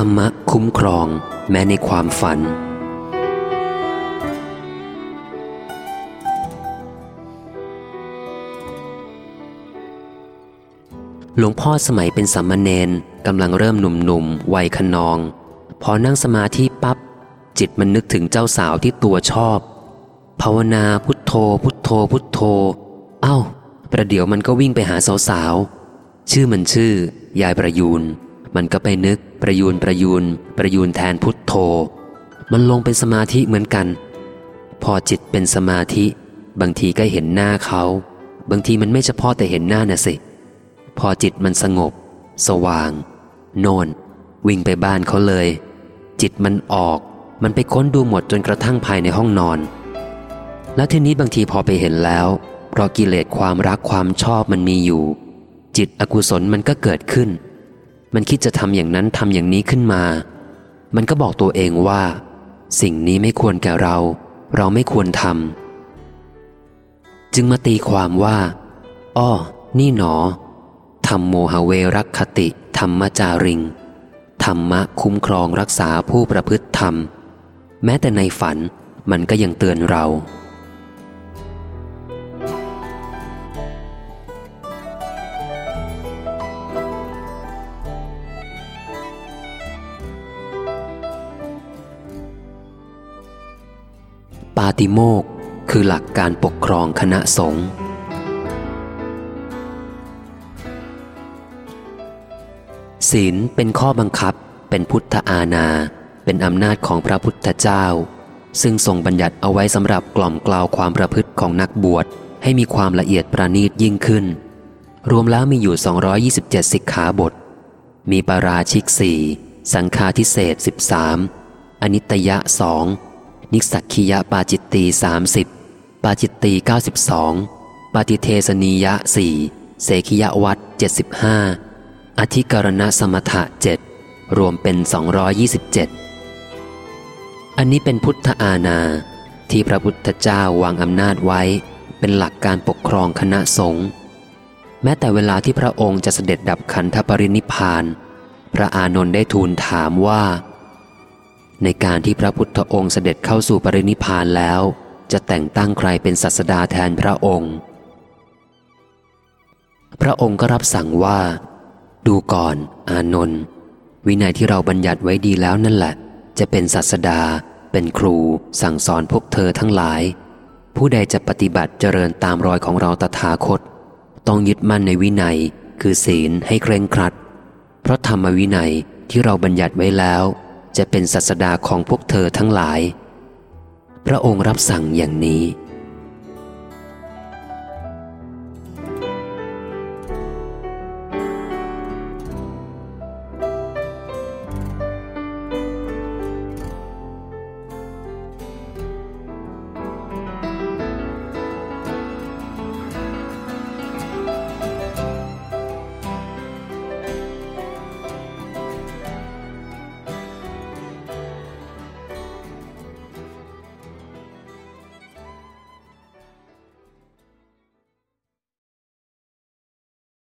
ธรรมะคุ้มครองแม้ในความฝัน หลวงพ่อสมัยเป็นสัมมาเนนกำลังเริ่มหนุ่มๆวัยขนอง พอนั่งสมาธิปับ๊บจิตมันนึกถึงเจ้าสาวที่ตัวชอบ ภาวนาพุทโธ พุทโธ พุทโธ เอ้า ประเดี๋ยวมันก็วิ่งไปหาสาวๆ ชื่อมันชื่อ ยายประยูน มันก็ไปนึกประยูนประยูนประยูนแทนพุทโธ มันลงเป็นสมาธิเหมือนกัน พอจิตเป็นสมาธิ บางทีก็เห็นหน้าเขา บางทีมันไม่เฉพาะแต่เห็นหน้าน่ะสิ พอจิตมันสงบ สว่าง โนนวิ่งไปบ้านเขาเลย จิตมันออก มันไปค้นดูหมดจนกระทั่งภายในห้องนอน แล้วทีนี้บางทีพอไปเห็นแล้ว เพราะกิเลสความรักความชอบมันมีอยู่ จิตอกุศลมันก็เกิดขึ้น มันคิดจะทำอย่างนั้นทำอย่างนี้ขึ้นมา มันก็บอกตัวเองว่า สิ่งนี้ไม่ควรแก่เรา เราไม่ควรทำจึงมาตีความว่าอ้อนี่หนอธรรมโมหเวรักคติ ธรรมจาริง ธรรมะคุ้มครองรักษาผู้ประพฤติธรรม แม้แต่ในฝันมันก็ยังเตือนเรา ปาติโมกคือหลักการปกครองคณะสงฆ์ศีลเป็นข้อบังคับ เป็นพุทธอาณา เป็นอำนาจของพระพุทธเจ้า ซึ่งทรงบัญญัติเอาไว้สำหรับกล่อมกล่าวความประพฤติของนักบวช ให้มีความละเอียดประณีตยิ่งขึ้น รวมแล้วมีอยู่ 227 สิกขาบท มีปาราชิกสี่สังฆาทิเศษ 13 อนิตยะสอง นิสักคียะปาจิตตี30 ปาจิตตี92ปาติเทสนียะสี่เสขียวัต75 อธิกรณสมถะเจ็ดรวมเป็น 227 อันนี้เป็นพุทธอาณาที่พระพุทธเจ้าวางอำนาจไว้ เป็นหลักการปกครองคณะสงฆ์แม้แต่เวลาที่พระองค์จะเสด็จดับขันธปรินิพาน พระอานนท์ได้ทูลถามว่า ในการที่พระพุทธองค์เสด็จเข้าสู่ปรินิพานแล้ว จะแต่งตั้งใครเป็นศาสดาแทนพระองค์ พระองค์ก็รับสั่งว่า ดูก่อน อานนท์วินัยที่เราบัญญัติไว้ดีแล้วนั่นแหละ จะเป็นศาสดา เป็นครู สั่งสอนพวกเธอทั้งหลาย ผู้ใดจะปฏิบัติเจริญตามรอยของเราตถาคต ต้องยึดมั่นในวินัย คือศีลให้เคร่งครัด เพราะธรรมวินัยที่เราบัญญัติไว้แล้ว จะเป็นศาสดาของพวกเธอทั้งหลาย พระองค์รับสั่งอย่างนี้